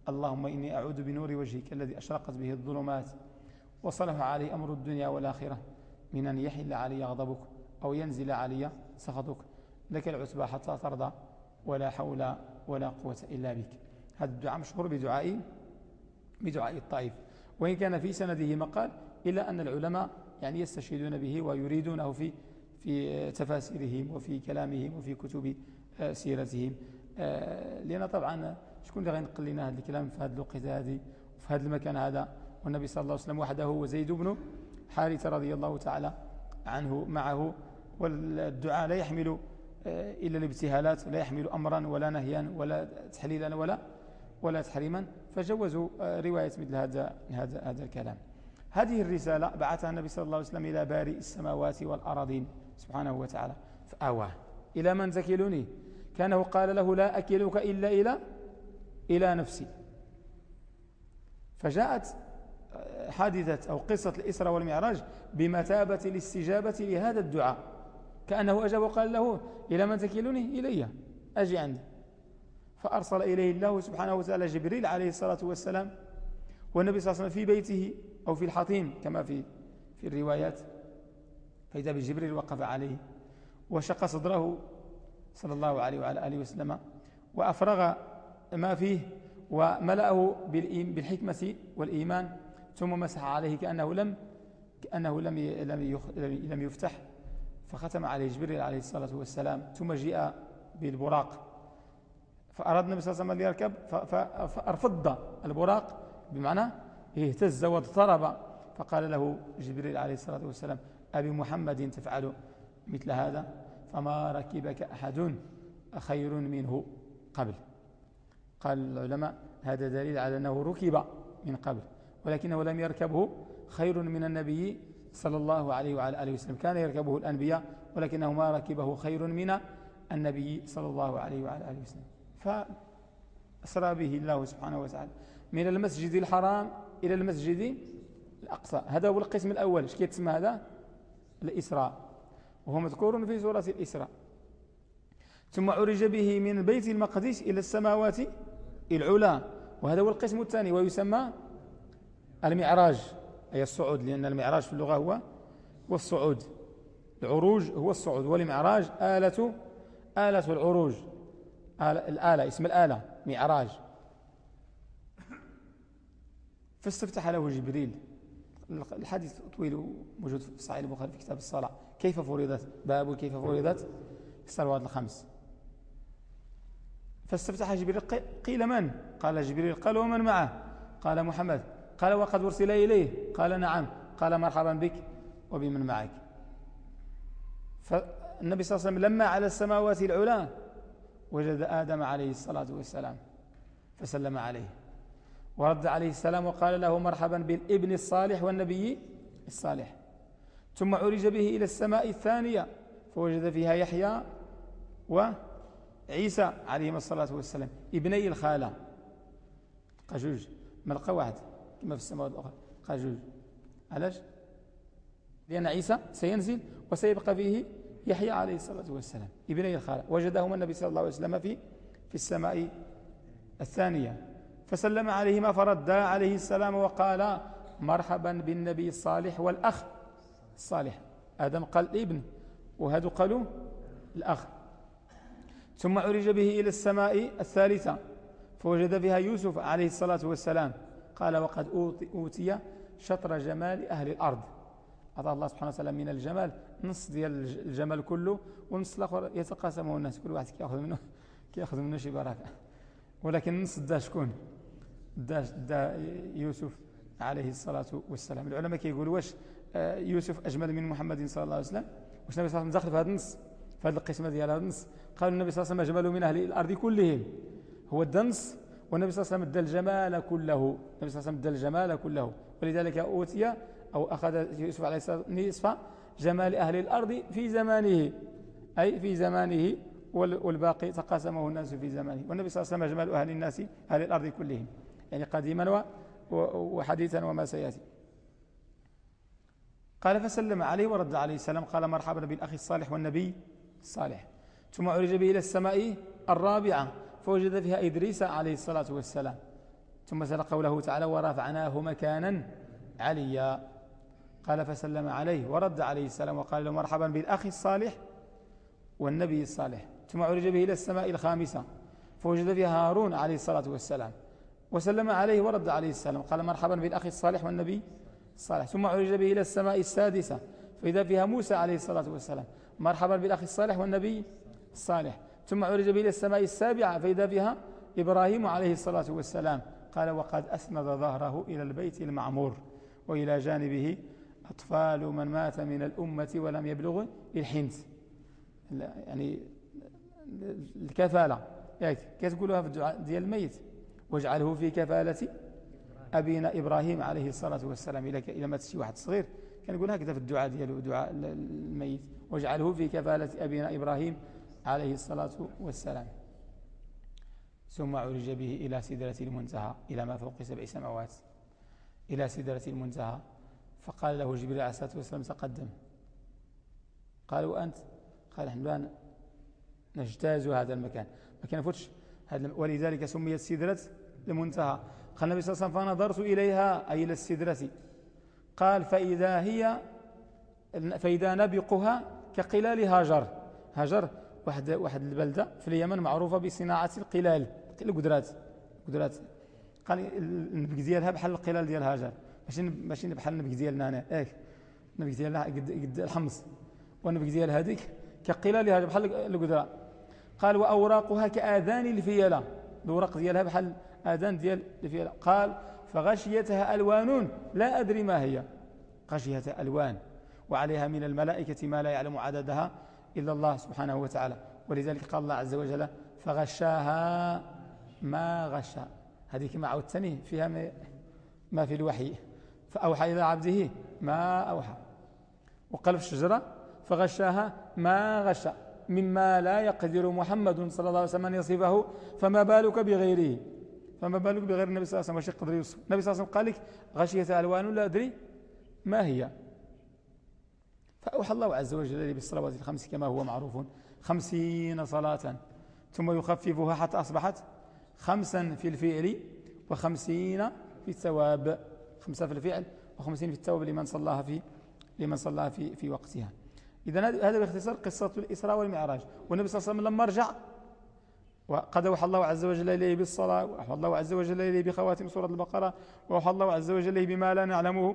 اللهم إني أعوذ بنور وجهك الذي أشرقت به الظلمات. وصلح علي أمر الدنيا والآخرة. من أن يحل علي غضبك أو ينزل علي سخطك. لك العتبى حتى ترضى. ولا حول ولا قوة إلا بك. هذا الدعاء مشهور بدعاء بدعاء الطائف. وإن كان في سنده مقال إلا أن العلماء يعني يستشهدون به ويريدونه في في تفاسيرهم وفي كلامهم وفي كتب آه، سيرتهم. آه، لأن طبعا شكون اللي غينقل لنا هذا الكلام في هذا الوقت هذه وفي هذا المكان هذا؟ والنبي صلى الله عليه وسلم وحده وزيد بن حارثة رضي الله تعالى عنه معه. والدعاء لا يحمل آه، إلا الابتهالات لا يحمل أمرا ولا نهيا ولا تحليلا ولا ولا تحريما فجوزوا آه، رواية مثل هذا هذا هذا الكلام. هذه الرسالة بعثها النبي صلى الله عليه وسلم إلى بارئ السماوات والأراضين سبحانه وتعالى. فأواه إلى من تكلني كانه قال له لا أكلك إلا إلى إلى نفسي. فجاءت آه، حادثة أو قصة الإسرى والمعراج بمثابة الاستجابة لهذا الدعاء. كأنه أجاب وقال له إلى من تكلني إلي. أجي عندي. فأرسل إليه الله سبحانه وتعالى جبريل عليه الصلاة والسلام والنبي صلى الله عليه وسلم في بيته أو في الحطيم كما في في الروايات. فإذا بجبريل وقف عليه وشق صدره صلى الله عليه وعلى آله وسلم وأفرغ ما فيه وملأه بالحكمة والإيمان ثم مسح عليه كأنه لم كأنه لم لم يفتح فختم عليه جبريل عليه الصلاة والسلام. ثم جاء بالبراق. فأراد النبي صلى الله عليه وسلم يركب فأرفض البراق بمعنى اهتز واضطرب. فقال له جبريل عليه الصلاة والسلام أبي محمد تفعل مثل هذا؟ فما ركبك أحد خير منه قبل. قال العلماء هذا دليل على أنه ركب من قبل ولكنه لم يركبه خير من النبي صلى الله عليه وعلى آله وسلم. كان يركبه الأنبياء ولكنه ما ركبه خير من النبي صلى الله عليه وعلى آله وسلم. فأسرى به الله سبحانه وتعالى من المسجد الحرام إلى المسجد الأقصى. هذا هو القسم الأول. إيش كيتسمى هذا؟ الإسراء. وهو مذكور في سورة الإسراء. ثم عرج به من بيت المقدس إلى السماوات العلا. وهذا هو القسم الثاني. ويسمى المعراج. أي الصعود لأن المعراج في اللغة هو والصعود. العروج هو الصعود. والمعراج آلة آلة العروج. الآلة اسم الآلة معراج. فاستفتح له جبريل. الحديث طويل موجود في صحيح البخاري في كتاب الصلاة. كيف فرضت؟ باب كيف فرضت؟ الصلوات الخمس. فاستفتح جبريل قيل من؟ قال جبريل قال ومن معه؟ قال محمد. قال وقد أرسل إليه؟ قال نعم. قال مرحبا بك وبمن معك. فالنبي صلى الله عليه وسلم لما على السماوات العلى وجد آدم عليه الصلاة والسلام فسلم عليه. ورد عليه السلام وقال له مرحبا بالابن الصالح والنبي الصالح. ثم عرج به إلى السماء الثانية فوجد فيها يحيى وعيسى عليهما الصلاة والسلام ابني الخالة. قجوج ما لقى واحد كما في السماوات الأخرى. قجوج علاش؟ لأن عيسى سينزل وسيبقى فيه يحيى عليه الصلاة والسلام. ابني الخالة. وجدهما النبي صلى الله عليه وسلم في في السماء الثانية. فسلم عليهما فرد عليه السلام وقال مرحبا بالنبي الصالح والأخ الصالح. آدم قال الابن وهذا قالوا الأخ. ثم عرج به إلى السماء الثالثة فوجد فيها يوسف عليه الصلاة والسلام. قال وقد أوتي شطر جمال أهل الأرض. أعطى الله سبحانه وتعالى من الجمال نص ديال الجمال كله ونص الآخر يتقاسمه الناس كل واحد كيأخذ منه كيأخذ منه شي بركة. ولكن نص دا شكون؟ دا, دا يوسف عليه الصلاة والسلام. العلماء كيقولوا واش آه، يوسف أجمل من محمد صلى الله عليه وسلم؟ واش النبي صلى الله عليه وسلم دخل في هذا النص في هذه القسمة ديال هذا النص؟ قالوا النبي صلى الله عليه وسلم أجمل من أهل الأرض كلهم. هو الدنس والنبي صلى الله عليه وسلم ادى الجمال كله. النبي صلى الله عليه وسلم ادى الجمال كله. ولذلك أوتي أو أخذ يوسف عليه السلام نصف جمال أهل الأرض في زمانه. أي في زمانه. والباقي تقاسمه الناس في زمانه. والنبي صلى الله عليه وسلم جمال أهل الناس أهل الأرض كلهم. يعني قديما وحديثا وما سيأتي. قال فسلم عليه ورد عليه السلام قال مرحبا بالأخ الصالح والنبي الصالح. ثم عرج به إلى السماء الرابعة فوجد فيها إدريس عليه الصلاة والسلام. ثم سأل قوله تعالى ورفعناه مكانا عليا. قال فسلم عليه ورد عليه السلام وقال له مرحبا بالأخ الصالح والنبي الصالح. ثم عرج به إلى السماء الخامسة فوجد فيها هارون عليه الصلاة والسلام. وسلم عليه ورد عليه السلام قال مرحبا بالأخ الصالح والنبي الصالح. ثم عرج به إلى السماء السادسة فإذا فيها موسى عليه الصلاة والسلام. مرحبا بالأخ الصالح والنبي الصالح. ثم عرج به إلى السماء السابعة فإذا فيها إبراهيم عليه الصلاة والسلام. قال وقد أسند ظهره إلى البيت المعمور وإلى جانبه أطفال من مات من الأمة ولم يبلغ الحنت يعني الكفالة. يعني كتقولها في الدعاء ديال الميت. واجعله في كفالة أبينا إبراهيم عليه الصلاة والسلام. إذا مات شي واحد صغير كان يقول هكذا في الدعاء ديالو دعاء الميت. واجعله في كفالة أبينا إبراهيم عليه الصلاة والسلام. ثم عرج به إلى سدرة المنتهى إلى ما فوق سبع سماوات. إلى سدرة المنتهى. فقال له جبريل عليه الصلاة والسلام تقدم. قال وأنت قال نحن نجتاز هذا المكان. ما كان فوتش ولذلك سميت سدرة المنتهى. قال النبي صلى الله عليه وسلم فنظرت إليها أي إلى السدرة. قال فإذا هي فإذا نبقها كقلال هاجر. هاجر واحد واحد البلدة في اليمن معروفة بصناعة القلال القدرات القدرات قال النبق ديالها بحال القلال ديال هاجر. ماشي ماشي بحال النبق ديالنا أنا ياك النبق ديالنا قد قد الحمص. والنبق ديال هذيك كقلال هاجر بحال القدرة. قال وأوراقها كآذان الفيلة الورق ديالها بحال آذان ديال الفيلة. قال فغشيتها ألوان لا أدري ما هي. غشيتها ألوان. وعليها من الملائكة ما لا يعلم عددها إلا الله سبحانه وتعالى. ولذلك قال الله عز وجل فغشاها ما غشى. هذه كما عودتني فيها ما في الوحي. فأوحى إلى عبده ما أوحى. وقال في الشجرة فغشاها ما غشى مما لا يقدر محمد صلى الله عليه وسلم أن يصفه فما بالك بغيره؟ فما بالك بغير النبي صلى الله عليه وسلم؟ يقدر يوصف؟ النبي صلى الله عليه وسلم قال لك غشية ألوان لا أدري ما هي. فأوحى الله عز وجل بالصلوات الخمس كما هو معروف خمسين صلاة. ثم يخففها حتى أصبحت خمسا في الفعل وخمسين في الثواب. خمسة في الفعل وخمسين في الثواب لمن صلاها في لمن صلاها في في وقتها. إذا هذا باختصار قصة الإسراء والمعراج. والنبي صلى الله عليه وسلم لما رجع وقد أوحى الله عز وجل إليه بالصلاة وأوحى الله عز وجل إليه بخواتم سورة البقرة وأوحى الله عز وجل إليه بما لا نعلمه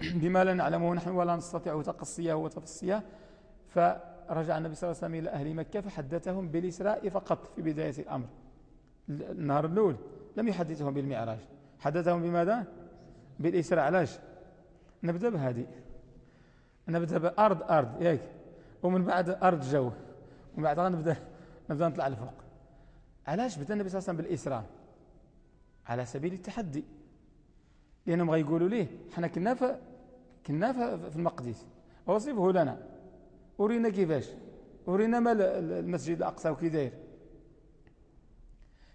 بما لا نعلمه نحن ولا نستطيع تقصيه وتفصيه. فرجع النبي صلى الله عليه وسلم إلى أهل مكة فحدثهم بالإسراء فقط في بداية الأمر. النهار الأول لم يحدثهم بالمعراج. حدثهم بماذا؟ بالإسراء. علاش؟ نبدأ بهذه نبدأ بأرض أرض ياك. ومن بعد أرض جو. ومن بعد نبدأ نبدأ نطلع لفوق علاش بدأ النبي صلى الله عليه وسلم بالإسراء؟ على سبيل التحدي. لأنهم غيقولوا ليه؟ حنا كنا في كنا في المقدس. وصفه لنا. ورينا كيفاش. ورينا ما المسجد الأقصى وكي داير.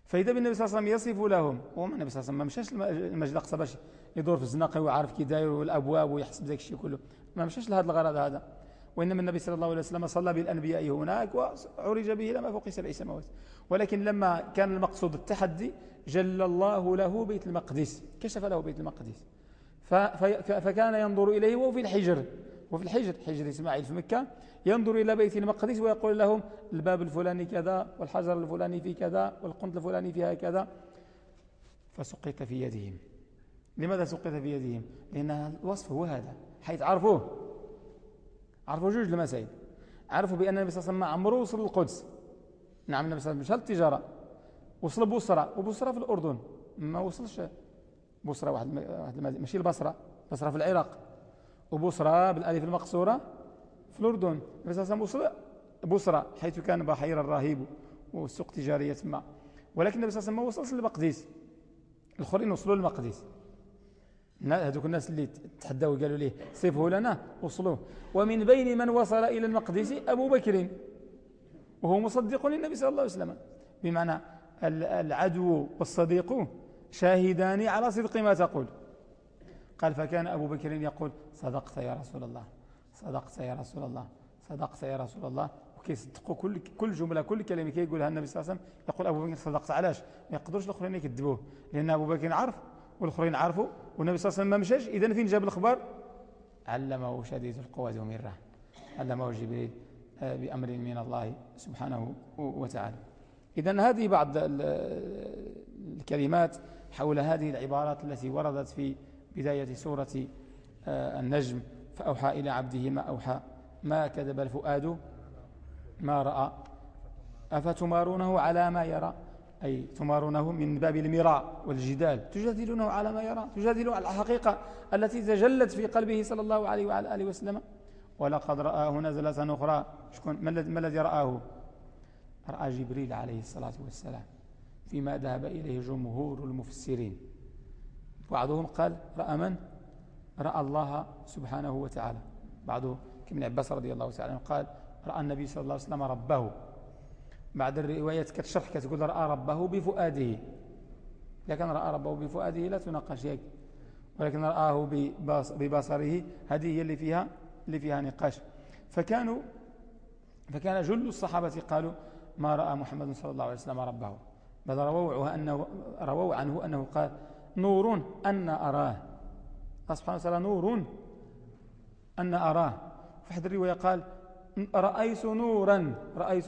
فإذا بالنبي صلى الله عليه وسلم يصف لهم هو النبي صلى الله عليه وسلم ما مشاش المسجد الأقصى باش يدور في الزناقي ويعرف كي داير والأبواب ويحسب ذاك الشيء كله. ما مشاش لهذا الغرض هذا. وإنما النبي صلى الله عليه وسلم صلى بالأنبياء هناك وعرج به لما فوق سبع سماوات ولكن لما كان المقصود التحدي جل الله له بيت المقدس كشف له بيت المقدس. فكان ينظر إليه وهو في الحجر. وفي الحجر حجر إسماعيل في مكة ينظر إلى بيت المقدس ويقول لهم الباب الفلاني كذا والحجر الفلاني في كذا والقنط الفلاني فيها كذا. فسقط في يدهم. لماذا سقط في يدهم؟ لأن الوصف هو هذا حيث عرفوه. عرفوا جوج المسائل. عرفوا بأن النبي صلى الله عليه وسلم عمره وصل للقدس نعم النبي صلى الله عليه وسلم مشى التجارة وصل بوصرة وبوصرة في الأردن. ما وصلش واحد واحد ماشي البصرة بصرة في العراق. وبوصرة بالألف المقصورة. في الأردن النبي صلى الله عليه وسلم بوصرة حيث كان بحير الراهب والسوق تجارية تما ولكن النبي صلى الله عليه وسلم ما وصلش للمقدس الآخرين وصلوا للمقدس هذوك الناس اللي تحدوا وقالوا ليه صفه لنا وصلوه. ومن بين من وصل إلى المقدس أبو بكر. وهو مصدق للنبي صلى الله عليه وسلم. بمعنى العدو والصديق شاهدان على صدق ما تقول. قال فكان أبو بكر يقول صدقت يا رسول الله صدقت يا رسول الله صدقت يا رسول الله. وكيصدقوا كل كل جملة كل كلمة كيقولها النبي صلى الله عليه وسلم يقول أبو بكر صدقت علاش؟ ما يقدروش الأخرين يكذبوه لأن أبو بكر عرف والأخرين عرفوا والنبي صلى الله عليه وسلم ما مشاش. اذا فين جاب الخبر علمه شديد القوة ذو مرة علمه جبريل آه، بأمر من الله سبحانه وتعالى. إذا هذه بعض الكلمات حول هذه العبارات التي وردت في بداية سورة آه، النجم فأوحى إلى عبده ما أوحى. ما كذب الفؤاد؟ ما رأى. أفتمارونه على ما يرى؟ أي تمارونه من باب المراء والجدال. تجادلونه على ما يرى؟ تجادلوا على الحقيقة التي تجلت في قلبه صلى الله عليه وعلى آله وسلم. ولقد رآه نزلة أخرى. شكون؟ ما الذي رآه؟ رأى جبريل عليه الصلاة والسلام. فيما ذهب إليه جمهور المفسرين. بعضهم قال رأى من؟ رأى الله سبحانه وتعالى. بعضه كابن عباس رضي الله تعالى عنه قال رأى النبي صلى الله عليه وسلم ربه. بعد الروايات كتشرح كتقول رأى ربه بفؤاده. لكن رأى ربه بفؤاده لا تناقش هيك. ولكن رآه ببصره هذه هي اللي فيها اللي فيها نقاش. فكانوا فكان جل الصحابة قالوا ما رأى محمد صلى الله عليه وسلم ربه. بل رووا, عنه أنه قال نور أن أراه. الله سبحانه وتعالى نور أن أراه. في أحد الرواية قال رأيت نورا رأيت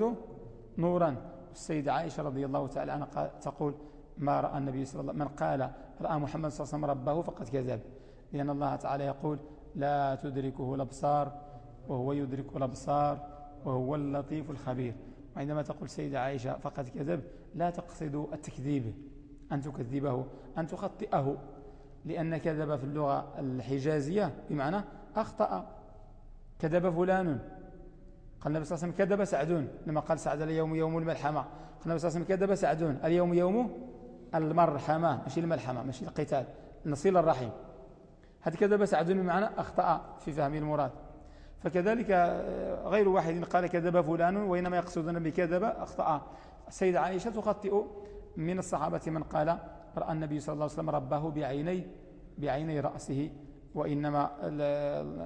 نورا. السيدة عائشة رضي الله تعالى عنها تقول ما رأى النبي صلى الله عليه وسلم من قال رأى محمد صلى الله عليه وسلم ربه فقد كذب. لأن الله تعالى يقول لا تدركه الأبصار وهو يدرك الأبصار وهو اللطيف الخبير. وعندما تقول سيدة عائشة فقد كذب لا تقصد التكذيب. أن تكذبه أن تخطئه لأن كذب في اللغة الحجازية بمعنى أخطأ. كذب فلان. قال النبي صلى الله عليه وسلم كذب سعدون لما قال سعد اليوم يوم الملحمة. قال النبي صلى الله عليه وسلم كذب سعدون اليوم يوم المرحمة. ماشي الملحمة ماشي القتال. نصيل الرحيم. هذا كذب سعدون بمعنى أخطأ في فهم المراد. فكذلك آه، غير واحد قال كذب فلان وإنما يقصدون بكذب أخطأ. السيدة عائشة تخطئ. من الصحابة من قال رأى النبي صلى الله عليه وسلم ربه بعيني بعيني رأسه وإنما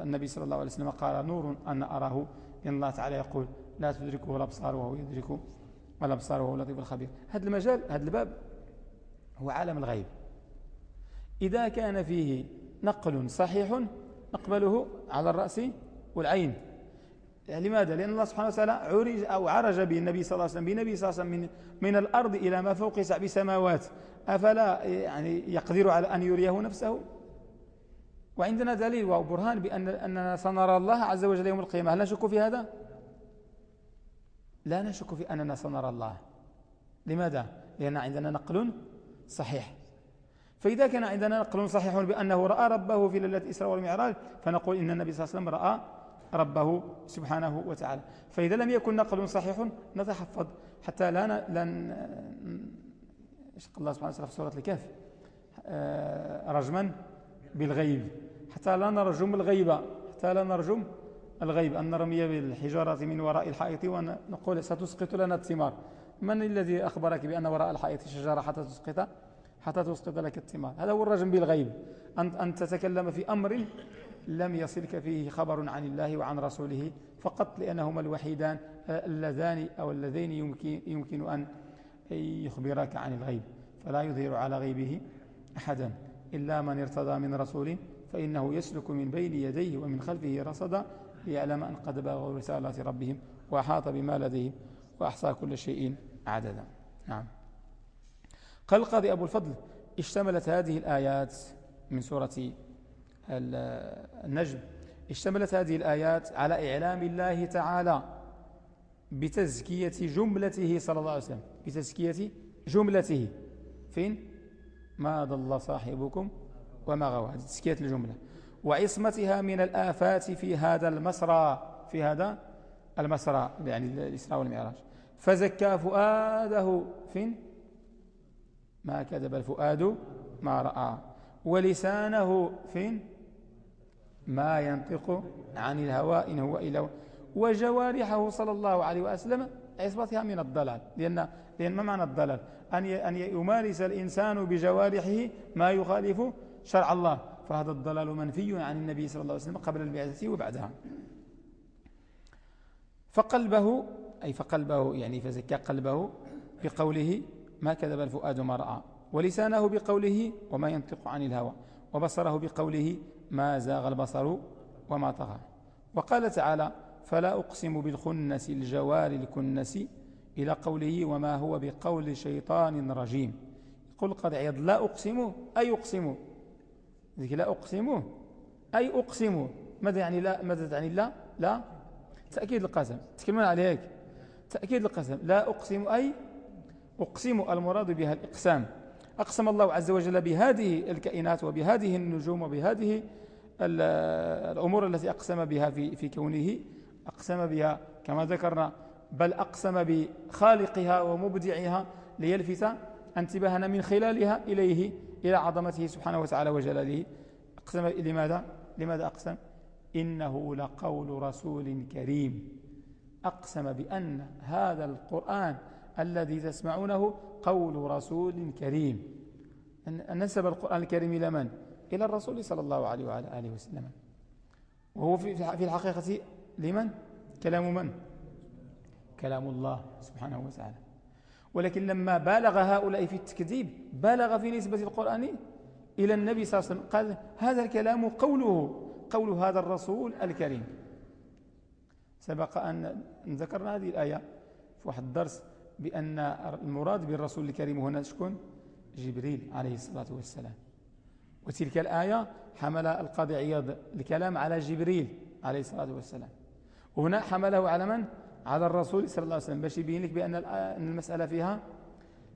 النبي صلى الله عليه وسلم قال نور أن أراه لأن الله تعالى يقول لا تدركه الأبصار وهو يدرك الأبصار وهو اللطيف الخبير. هذا المجال هذا الباب هو عالم الغيب. إذا كان فيه نقل صحيح نقبله على الرأس والعين. لماذا؟ لأن الله سبحانه وتعالى عرج أو عرج بالنبي صلى الله عليه وسلم بنبي صلى الله عليه وسلم من, من الأرض إلى ما فوق سبع سماوات أفلا يعني يقدر على أن يريه نفسه وعندنا دليل وبرهان بأن أننا سنرى الله عز وجل يوم القيامة هل نشك في هذا؟ لا نشك في أننا سنرى الله لماذا؟ لأن عندنا نقل صحيح فإذا كان عندنا نقل صحيح بأنه رأى ربه في ليلة الإسراء والمعراج فنقول إن النبي صلى الله عليه وسلم رأى ربه سبحانه وتعالى. فإذا لم يكن نقل صحيح نتحفظ حتى لا لن الله سبحانه وتعالى في سورة الكهف. آه، رجما بالغيب. حتى لا نرجم الغيب. حتى لا نرجم الغيب. أن نرمي بالحجارة من وراء الحائط ونقول ستسقط لنا الثمار. من الذي أخبرك بأن وراء الحائط شجرة حتى تسقط؟ حتى تسقط لك الثمار. هذا هو الرجم بالغيب. أن, أن تتكلم في أمر لم يصلك فيه خبر عن الله وعن رسوله فقط لأنهما الوحيدان اللذان أو اللذين يمكن, يمكن أن يخبرك عن الغيب. فلا يظهر على غيبه أحدا إلا من ارتضى من رسول فإنه يسلك من بين يديه ومن خلفه رصدا ليعلم أن قد بلغوا رسالات ربهم وأحاط بما لديهم وأحصى كل شيء عددا. نعم. قال القاضي أبو الفضل اشتملت هذه الآيات من سورة النجم. اشتملت هذه الآيات على إعلام الله تعالى بتزكية جملته صلى الله عليه وسلم. بتزكية جملته. فين؟ ما ضل صاحبكم وما غوى. تزكية الجملة. وعصمتها من الآفات في هذا المسرى. في هذا المسرى يعني الإسراء والمعراج. فزكى فؤاده. فين؟ ما كذب الفؤاد ما رأى. ولسانه. فين؟ ما ينطق عن الهواء إن هو إلا وجوارحه صلى الله عليه وسلم عصبتها من الضلال. لأن, لأن ما معنى الضلال؟ أن أن يمارس الإنسان بجوارحه ما يخالف شرع الله. فهذا الضلال منفي عن النبي صلى الله عليه وسلم قبل البعثة وبعدها. فقلبه أي فقلبه يعني فزكى قلبه بقوله ما كذب الفؤاد ما رأى ولسانه بقوله وما ينطق عن الهوى. وبصره بقوله ما زاغ البصر وما طغى. وقال تعالى فلا أقسم بالخنس الجوار الكنس إلى قوله وما هو بقول شيطان رجيم. يقول قد عيض لا أقسم أي أقسم؟ ذيك لا أقسم أي أقسم. ماذا يعني لا ماذا تعني لا؟ لا تأكيد القسم. تكلمون عليك تأكيد القسم. لا أقسم أي أقسم المراد بها الإقسام. أقسم الله عز وجل بهذه الكائنات وبهذه النجوم وبهذه الأمور التي أقسم بها في, في كونه أقسم بها كما ذكرنا بل أقسم بخالقها ومبدعها ليلفت انتباهنا من خلالها إليه إلى عظمته سبحانه وتعالى وجلاله أقسم لماذا؟ لماذا أقسم؟ إنه لقول رسول كريم أقسم بأن هذا القرآن الذي تسمعونه قول رسول كريم نسب القرآن الكريم إلى من؟ إلى الرسول صلى الله عليه وعلى آله وسلم وهو في الحقيقة لمن؟ كلام من؟ كلام الله سبحانه وتعالى ولكن لما بالغ هؤلاء في التكذيب بالغ في نسبة القرآن إلى النبي صلى الله عليه وسلم قال هذا الكلام قوله قول هذا الرسول الكريم سبق أن ذكرنا هذه الآية في واحد الدرس بأن المراد بالرسول الكريم هنا شكون؟ جبريل عليه الصلاة والسلام. وتلك الآية حمل القاضي عياض الكلام على جبريل عليه الصلاة والسلام. وهنا حمله على من؟ على الرسول صلى الله عليه وسلم. باش يبين لك بأن المسألة فيها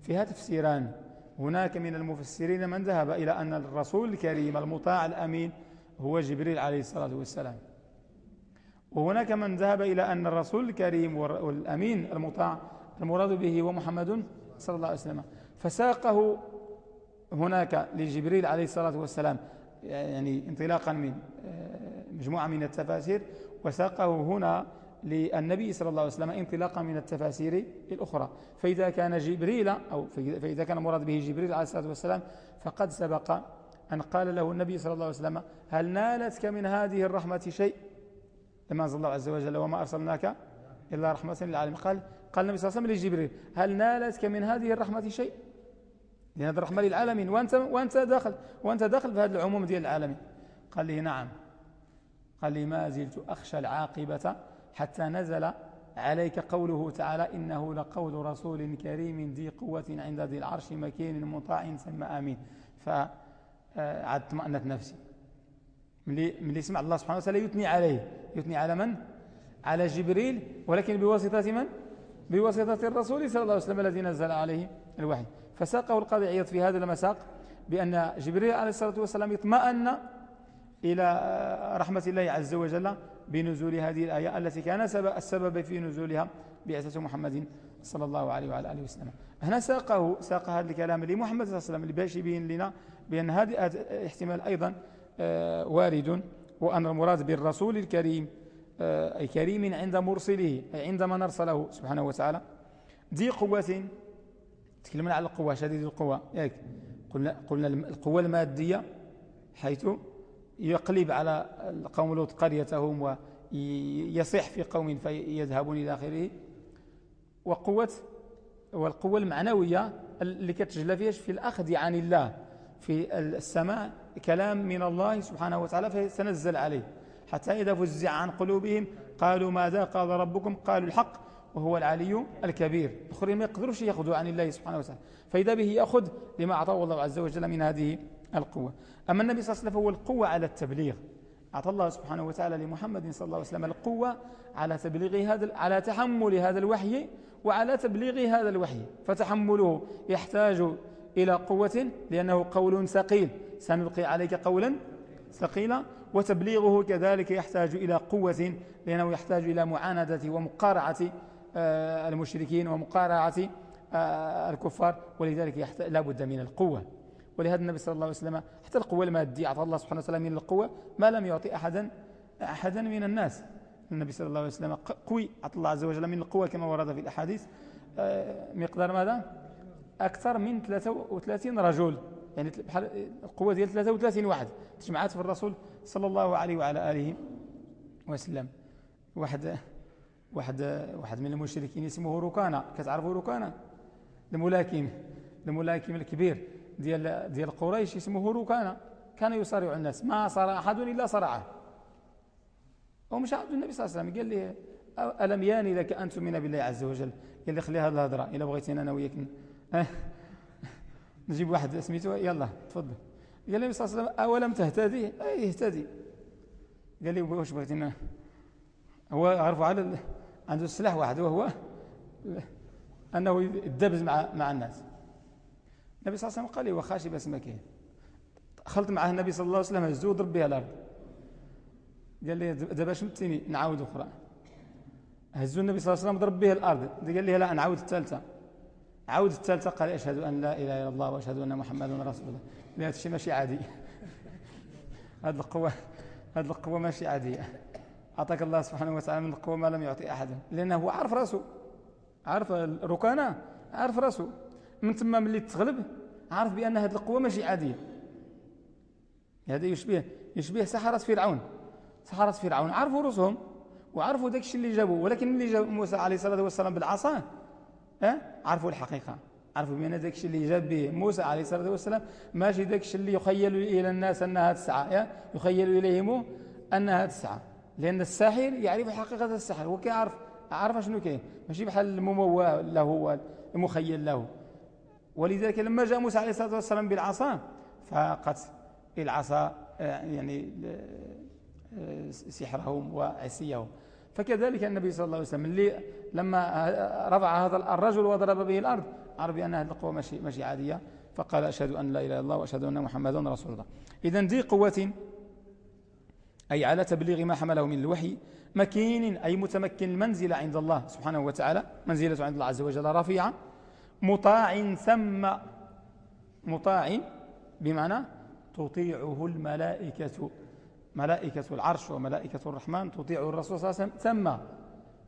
فيها تفسيران. هناك من المفسرين من ذهب إلى أن الرسول الكريم المطاع الأمين هو جبريل عليه الصلاة والسلام. وهناك من ذهب إلى أن الرسول الكريم والأمين المطاع المراد به هو محمد صلى الله عليه وسلم. فساقه هناك لجبريل عليه الصلاة والسلام يعني انطلاقا من آه، مجموعة من التفاسير وساقه هنا للنبي صلى الله عليه وسلم انطلاقا من التفاسير الأخرى. فإذا كان جبريل أو فإذا كان مراد به جبريل عليه الصلاة والسلام فقد سبق أن قال له النبي صلى الله عليه وسلم هل نالتك من هذه الرحمة شيء؟ لما أنزل الله عز وجل وما أرسلناك إلا رحمة للعالمين. قال قال النبي صلى الله عليه وسلم لجبريل هل نالتك من هذه الرحمة شيء؟ لأن هذه الرحمة للعالمين. وأنت, وأنت داخل وأنت داخل في هذا العموم ديال العالمين. قال لي نعم. قال لي ما زلت أخشى العاقبة حتى نزل عليك قوله تعالى إنه لقول رسول كريم ذي قوة عند ذي العرش مكين مطاع ثم آمين. فعاد آه، طمأنت نفسي. من اللي سمع الله سبحانه وتعالى يثني عليه. يثني على من؟ على جبريل. ولكن بواسطة من؟ بواسطة الرسول صلى الله عليه وسلم الذي نزل عليه الوحي. فساقه القاضي عياض في هذا المساق بأن جبريل عليه الصلاة والسلام اطمأن إلى رحمة الله عز وجل بنزول هذه الآية التي كان السبب في نزولها بعثة محمد صلى الله عليه وعلى آله وسلم. هنا ساقه ساق هذا الكلام لمحمد صلى الله عليه وسلم باش يبين لنا بأن هذا احتمال أيضا آه، وارد وأن المراد بالرسول الكريم كريم عند مرسله أي عندما نرسله سبحانه وتعالى. ذي قوة تكلمنا على القوة شديد القوة. ياك قلنا, قلنا القوة المادية حيث يقلب على القوم لوط قريتهم ويصح في قوم فيذهبون إلى آخره. وقوة والقوة المعنوية اللي كتجلى فيها في الأخذ عن الله في السماء كلام من الله سبحانه وتعالى فيتنزل عليه. حتى إذا فزع عن قلوبهم قالوا ماذا قال ربكم؟ قالوا الحق وهو العلي الكبير. الآخرين ما يقدروش يأخذوا عن الله سبحانه وتعالى. فإذا به يأخذ لما أعطاه الله عز وجل من هذه القوة. أما النبي صلى الله عليه وسلم هو القوة على التبليغ. أعطى الله سبحانه وتعالى لمحمد صلى الله عليه وسلم القوة على تبليغ هذا على تحمل هذا الوحي وعلى تبليغ هذا الوحي. فتحمله يحتاج إلى قوة لأنه قول ثقيل. سنلقي عليك قولا ثقيلا وتبليغه كذلك يحتاج إلى قوة لأنه يحتاج إلى معاندة ومقارعة آه، المشركين ومقارعة آه، الكفار ولذلك لا بد من القوة. ولهذا النبي صلى الله عليه وسلم حتى القوة المادية أعطى الله سبحانه وتعالى من القوة ما لم يعطي أحدا أحدا من الناس. النبي صلى الله عليه وسلم قوي أعطى الله عز وجل من القوة كما ورد في الأحاديث. آه، مقدار ماذا؟ أكثر من 33 رجل. يعني بحال القوة ديال 33 واحد. تجمعات في الرسول صلى الله عليه وعلى آله وسلم. واحد واحد واحد من المشركين اسمه ركانة. كتعرفوا ركانة؟ الملاكم الملاكم الكبير ديال ديال قريش اسمه ركانة. كان يصارع الناس. ما صار أحد إلا صرعه. ومش عبد النبي صلى الله عليه وسلم. قال لي ألم يأني لك أن تؤمن بالله عز وجل؟ قال لي خلي هذه الهضرة إلا بغيتينا أنا وياك نجيب واحد. سميته يلا تفضل. قال لي صلى الله عليه وسلم أولم تهتدي؟ أي اهتدي. قال لي واش بغيتينا هو عرفوا على عنده السلاح واحد وهو أنه يدبز مع مع الناس. النبي صلى الله عليه وسلم قال لي وخاشي بس ما كاين دخلت معه النبي صلى الله عليه وسلم هزو ضرب بها الأرض. قال لي دابا شمتني نعاود أخرى. هزو النبي صلى الله عليه وسلم ضرب به الأرض. قال لي لا نعاود الثالثة. عاود الثالثة قال أشهد أن لا إله إلا الله وأشهد أن محمدا رسول الله. هذا الشيء ماشي عادي. هذه القوة هذه القوة ماشي عادية. أعطاك الله سبحانه وتعالى من القوة ما لم يعطي أحدا لأنه هو عارف راسه. عارف الركانة. عارف راسه. من ثم ملي تغلب عارف بأن هذه القوة ماشي عادية. هذا يشبه يشبه سحرة فرعون. سحرة فرعون. عرفوا رسهم وعرفوا داك الشيء اللي جابوه. ولكن اللي جاب موسى عليه الصلاة والسلام بالعصا أه؟ عرفوا الحقيقة. عرفوا بأن داك الشيء اللي جاب به موسى عليه الصلاة والسلام؟ ماشي داك الشيء اللي يخيل إلى الناس أنها تسعى؟ يخيل إليهم أنها تسعى لأن الساحر يعرف حقيقة السحر هو كيعرف عارف شنو كاين. ماشي بحال المموه له المخيل له ولذلك لما جاء موسى عليه الصلاة والسلام بالعصا فقط العصا آه، يعني آه، سحرهم وعصيهم. فكذلك النبي صلى الله عليه وسلم اللي لما رفع هذا الرجل وضرب به الأرض عرف بأن هذه القوة ماشي, ماشي عادية. فقال أشهد أن لا إله إلا الله وأشهد أن محمدا رسول الله. إذا ذي قوة أي على تبليغ ما حمله من الوحي مكين أي متمكن المنزلة عند الله سبحانه وتعالى منزلة عند الله عز وجل رفيعة مطاع ثم مطاع بمعنى تطيعه الملائكة. ملائكة العرش وملائكة الرحمن تطيع الرسول صلى الله عليه وسلم. ثم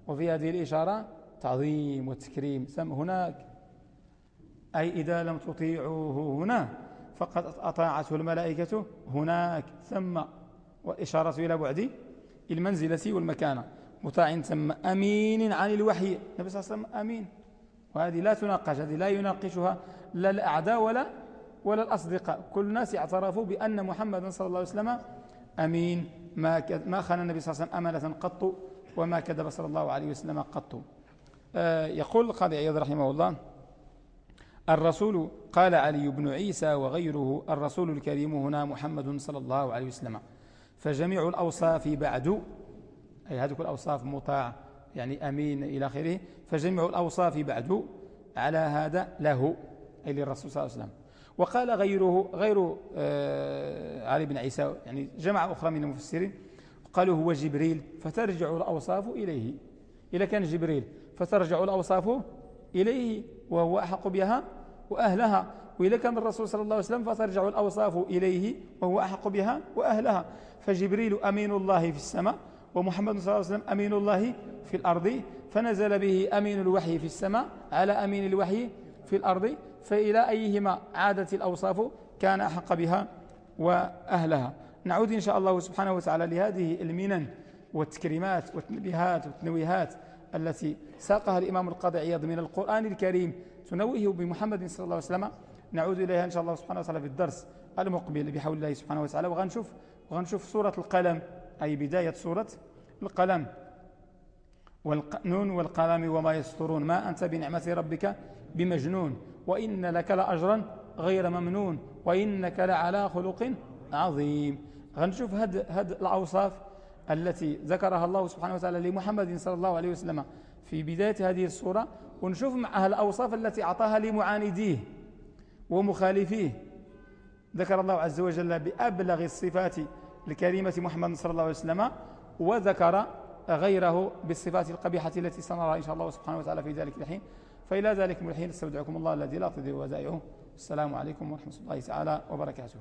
وفي هذه الإشارة تعظيم وتكريم. ثم هناك أي إذا لم تطيعوه هنا فقد أطاعته الملائكة هناك. ثم وإشارة إلى بعد المنزلة والمكانة. مطاع ثم أمين عن الوحي. النبي صلى الله عليه وسلم أمين. وهذه لا تناقش هذه لا يناقشها لا الأعداء ولا ولا الأصدقاء. كل الناس اعترفوا بأن محمد صلى الله عليه وسلم أمين ما ما خان النبي صلى الله عليه وسلم أمانة قط وما كذب صلى الله عليه وسلم قط. آه، يقول القاضي عياض رحمه الله الرسول قال علي بن عيسى وغيره الرسول الكريم هنا محمد صلى الله عليه وسلم. فجميع الأوصاف بعد أي هذه الأوصاف مطاع يعني أمين إلى آخره. فجميع الأوصاف بعد على هذا له أي للرسول صلى الله عليه وسلم. وقال غيره غير آه علي بن عيسى يعني جماعة أخرى من المفسرين قالوا هو جبريل فترجع الأوصاف إليه. إذا كان جبريل فترجع الأوصاف إليه وهو أحق بها وأهلها. وإذا كان الرسول صلى الله عليه وسلم فترجع الأوصاف إليه وهو أحق بها وأهلها. فجبريل أمين الله في السماء ومحمد صلى الله عليه وسلم أمين الله في الأرض. فنزل به أمين الوحي في السماء على أمين الوحي في الأرض فإلى أيهما عادت الأوصاف كان أحق بها وأهلها. نعود إن شاء الله سبحانه وتعالى لهذه المنن والتكريمات والتنبيهات والتنويهات التي ساقها الإمام القاضي عياض من القرآن الكريم. تنويه بمحمد صلى الله عليه وسلم. نعود إليها إن شاء الله سبحانه وتعالى في الدرس المقبل بحول الله سبحانه وتعالى. وغنشوف, وغنشوف سورة القلم أي بداية سورة القلم. والنون والقلم وما يسطرون. ما أنت بنعمة ربك بمجنون وإن لك لأجرا غير ممنون وإنك لعلى خلق عظيم. غنشوف هاد, هاد الأوصاف التي ذكرها الله سبحانه وتعالى لمحمد صلى الله عليه وسلم في بداية هذه الصورة ونشوف معها الأوصاف التي أعطاها لمعانديه ومخالفيه. ذكر الله عز وجل بأبلغ الصفات لكريمة محمد صلى الله عليه وسلم وذكر غيره بالصفات القبيحة التي سنرى إن شاء الله سبحانه وتعالى في ذلك الحين. فإلى ذلك الحين استودعكم الله الذي لا تضيع ودائعه السلام عليكم ورحمة الله تعالى وبركاته.